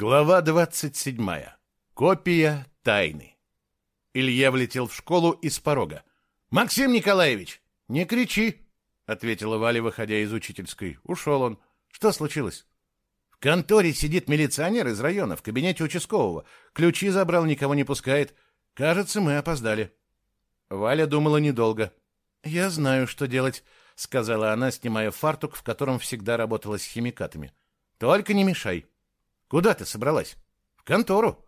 Глава 27. Копия тайны. Илья влетел в школу из порога. «Максим Николаевич!» «Не кричи!» — ответила Валя, выходя из учительской. Ушел он. «Что случилось?» «В конторе сидит милиционер из района, в кабинете участкового. Ключи забрал, никого не пускает. Кажется, мы опоздали». Валя думала недолго. «Я знаю, что делать», — сказала она, снимая фартук, в котором всегда работала с химикатами. «Только не мешай». Куда ты собралась? В контору.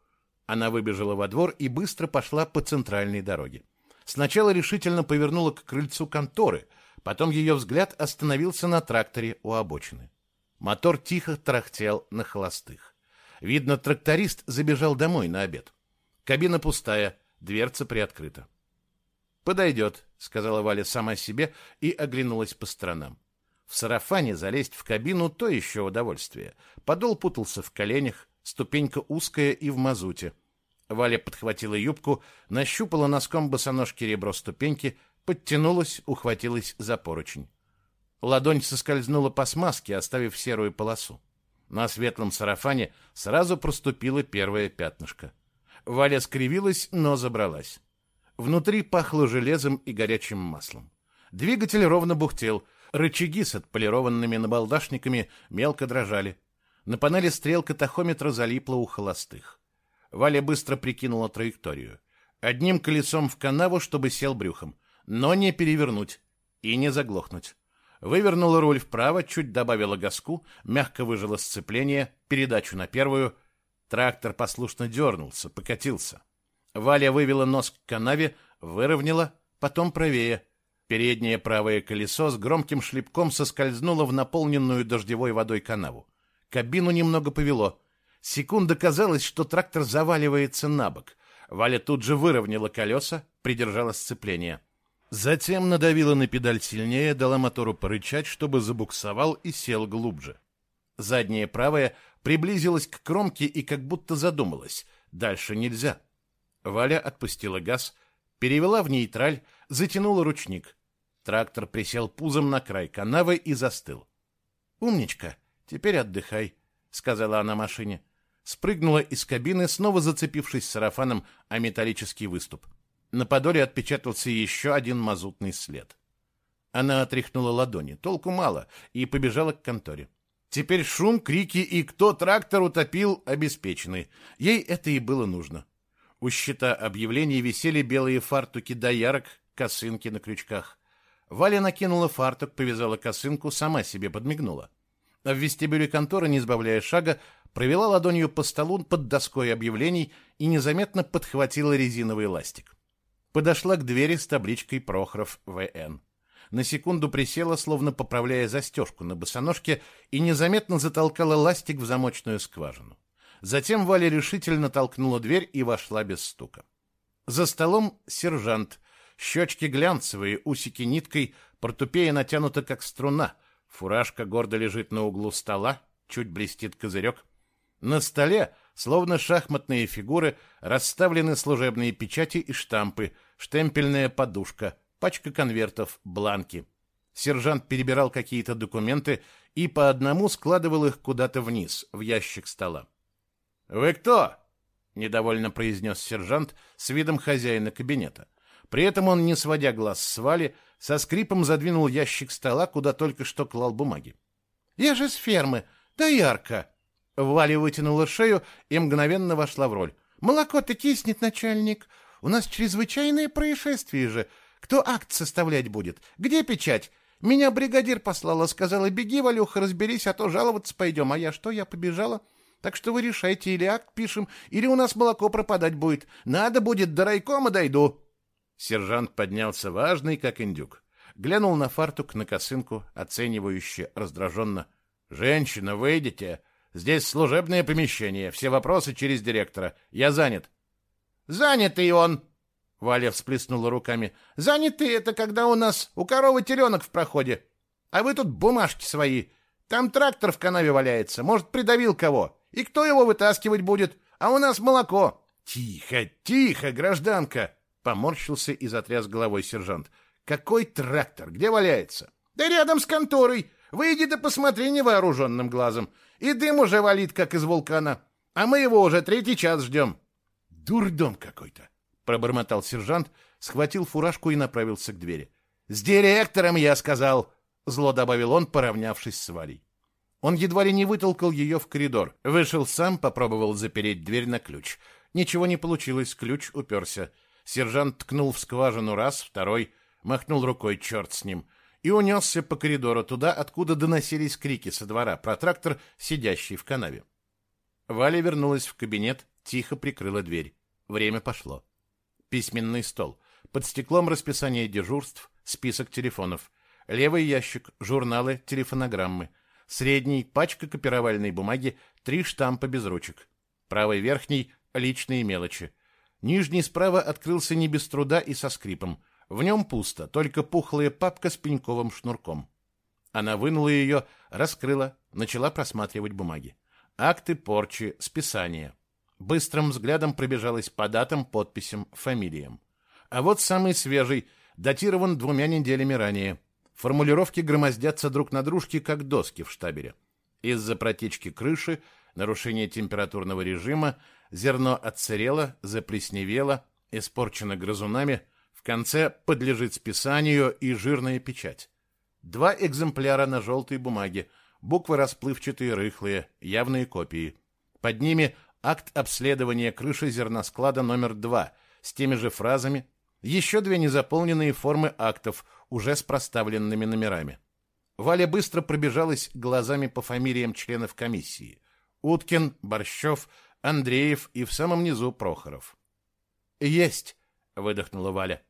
Она выбежала во двор и быстро пошла по центральной дороге. Сначала решительно повернула к крыльцу конторы, потом ее взгляд остановился на тракторе у обочины. Мотор тихо тарахтел на холостых. Видно, тракторист забежал домой на обед. Кабина пустая, дверца приоткрыта. «Подойдет», — сказала Валя сама себе и оглянулась по сторонам. В сарафане залезть в кабину — то еще удовольствие. Подол путался в коленях, ступенька узкая и в мазуте. Валя подхватила юбку, нащупала носком босоножки ребро ступеньки, подтянулась, ухватилась за поручень. Ладонь соскользнула по смазке, оставив серую полосу. На светлом сарафане сразу проступило первое пятнышко. Валя скривилась, но забралась. Внутри пахло железом и горячим маслом. Двигатель ровно бухтел — Рычаги с отполированными набалдашниками мелко дрожали. На панели стрелка тахометра залипла у холостых. Валя быстро прикинула траекторию. Одним колесом в канаву, чтобы сел брюхом, но не перевернуть и не заглохнуть. Вывернула руль вправо, чуть добавила газку, мягко выжила сцепление, передачу на первую. Трактор послушно дернулся, покатился. Валя вывела нос к канаве, выровняла, потом правее — Переднее правое колесо с громким шлепком соскользнуло в наполненную дождевой водой канаву. Кабину немного повело. Секунда казалось, что трактор заваливается на бок. Валя тут же выровняла колеса, придержала сцепление. Затем надавила на педаль сильнее, дала мотору порычать, чтобы забуксовал и сел глубже. Заднее правое приблизилось к кромке и как будто задумалась. Дальше нельзя. Валя отпустила газ, перевела в нейтраль, затянула ручник. Трактор присел пузом на край канавы и застыл. «Умничка, теперь отдыхай», — сказала она машине. Спрыгнула из кабины, снова зацепившись сарафаном о металлический выступ. На подоле отпечатался еще один мазутный след. Она отряхнула ладони, толку мало, и побежала к конторе. Теперь шум, крики и кто трактор утопил обеспечены. Ей это и было нужно. У щита объявлений висели белые фартуки доярок, косынки на крючках. Валя накинула фартук, повязала косынку, сама себе подмигнула. А в вестибюле конторы, не сбавляя шага, провела ладонью по столу под доской объявлений и незаметно подхватила резиновый ластик. Подошла к двери с табличкой «Прохоров В.Н.». На секунду присела, словно поправляя застежку на босоножке, и незаметно затолкала ластик в замочную скважину. Затем Валя решительно толкнула дверь и вошла без стука. За столом сержант Щечки глянцевые, усики ниткой, портупея натянута, как струна. Фуражка гордо лежит на углу стола, чуть блестит козырек. На столе, словно шахматные фигуры, расставлены служебные печати и штампы, штемпельная подушка, пачка конвертов, бланки. Сержант перебирал какие-то документы и по одному складывал их куда-то вниз, в ящик стола. «Вы кто?» — недовольно произнес сержант с видом хозяина кабинета. При этом он, не сводя глаз с Вали, со скрипом задвинул ящик стола, куда только что клал бумаги. «Я же с фермы, да ярко!» Валя вытянула шею и мгновенно вошла в роль. «Молоко-то киснет, начальник. У нас чрезвычайное происшествие же. Кто акт составлять будет? Где печать? Меня бригадир послала, сказала, беги, Валюха, разберись, а то жаловаться пойдем. А я что, я побежала? Так что вы решайте, или акт пишем, или у нас молоко пропадать будет. Надо будет, до райкома дойду». Сержант поднялся важный, как индюк. Глянул на фартук, на косынку, оценивающе, раздраженно. «Женщина, выйдите! Здесь служебное помещение, все вопросы через директора. Я занят». «Занятый он!» Валя всплеснула руками. «Занятый — это когда у нас у коровы теленок в проходе. А вы тут бумажки свои. Там трактор в канаве валяется, может, придавил кого. И кто его вытаскивать будет? А у нас молоко». «Тихо, тихо, гражданка!» Поморщился и затряс головой сержант. «Какой трактор? Где валяется?» «Да рядом с конторой. Выйди да посмотри невооруженным глазом. И дым уже валит, как из вулкана. А мы его уже третий час ждем. Дурдом какой-то, пробормотал сержант, схватил фуражку и направился к двери. С директором я сказал, зло добавил он, поравнявшись с Валей. Он едва ли не вытолкал ее в коридор. Вышел сам, попробовал запереть дверь на ключ. Ничего не получилось, ключ уперся. Сержант ткнул в скважину раз, второй, махнул рукой, черт с ним, и унесся по коридору туда, откуда доносились крики со двора про трактор, сидящий в канаве. Валя вернулась в кабинет, тихо прикрыла дверь. Время пошло. Письменный стол. Под стеклом расписание дежурств, список телефонов. Левый ящик, журналы, телефонограммы. Средний, пачка копировальной бумаги, три штампа без ручек. Правый верхний, личные мелочи. Нижний справа открылся не без труда и со скрипом. В нем пусто, только пухлая папка с пеньковым шнурком. Она вынула ее, раскрыла, начала просматривать бумаги. Акты порчи, списания. Быстрым взглядом пробежалась по датам, подписям, фамилиям. А вот самый свежий, датирован двумя неделями ранее. Формулировки громоздятся друг на дружке, как доски в штабеле. Из-за протечки крыши, нарушения температурного режима, зерно отсырело, заплесневело, испорчено грызунами, в конце подлежит списанию и жирная печать. Два экземпляра на желтой бумаге, буквы расплывчатые, рыхлые, явные копии. Под ними акт обследования крыши зерносклада номер два с теми же фразами, еще две незаполненные формы актов, уже с проставленными номерами. Валя быстро пробежалась глазами по фамилиям членов комиссии. Уткин, Борщев, Андреев и в самом низу Прохоров. «Есть!» — выдохнула Валя.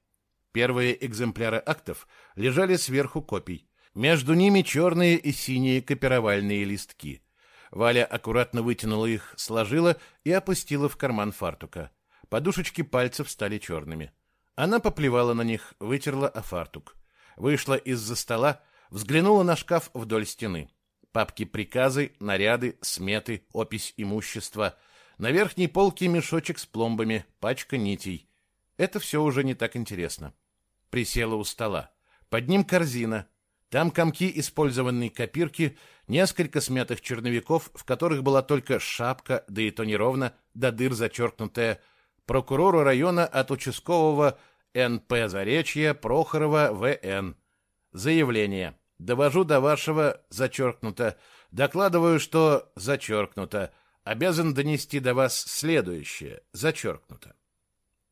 Первые экземпляры актов лежали сверху копий. Между ними черные и синие копировальные листки. Валя аккуратно вытянула их, сложила и опустила в карман фартука. Подушечки пальцев стали черными. Она поплевала на них, вытерла о фартук. Вышла из-за стола, взглянула на шкаф вдоль стены. Папки приказы, наряды, сметы, опись имущества. На верхней полке мешочек с пломбами, пачка нитей. Это все уже не так интересно присела у стола. Под ним корзина. Там комки использованной копирки, несколько смятых черновиков, в которых была только шапка, да и то неровно, до дыр зачеркнутая, прокурору района от участкового НП Заречья Прохорова В.Н. Заявление. Довожу до вашего, зачеркнуто, докладываю, что зачеркнуто, обязан донести до вас следующее, зачеркнуто.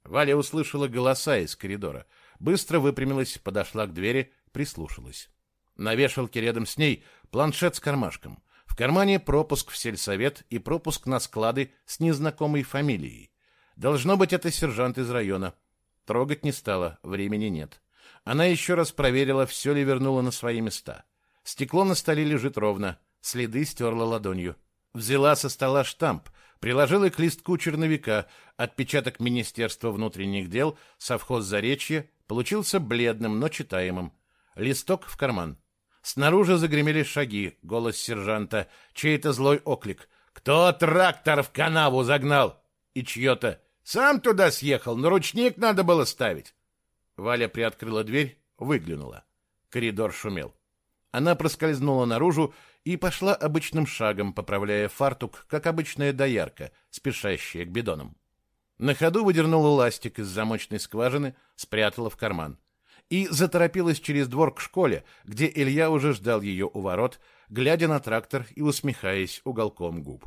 Валя услышала голоса из коридора — быстро выпрямилась, подошла к двери, прислушалась. На вешалке рядом с ней планшет с кармашком. В кармане пропуск в сельсовет и пропуск на склады с незнакомой фамилией. Должно быть, это сержант из района. Трогать не стала, времени нет. Она еще раз проверила, все ли вернула на свои места. Стекло на столе лежит ровно, следы стерла ладонью. Взяла со стола штамп, приложила к листку черновика, отпечаток Министерства внутренних дел, совхоз Заречье, получился бледным, но читаемым. Листок в карман. Снаружи загремели шаги, голос сержанта, чей-то злой оклик. «Кто трактор в канаву загнал?» И чье-то «Сам туда съехал, но ручник надо было ставить». Валя приоткрыла дверь, выглянула. Коридор шумел. Она проскользнула наружу и пошла обычным шагом, поправляя фартук, как обычная доярка, спешащая к бидонам. На ходу выдернула ластик из замочной скважины, спрятала в карман. И заторопилась через двор к школе, где Илья уже ждал ее у ворот, глядя на трактор и усмехаясь уголком губ.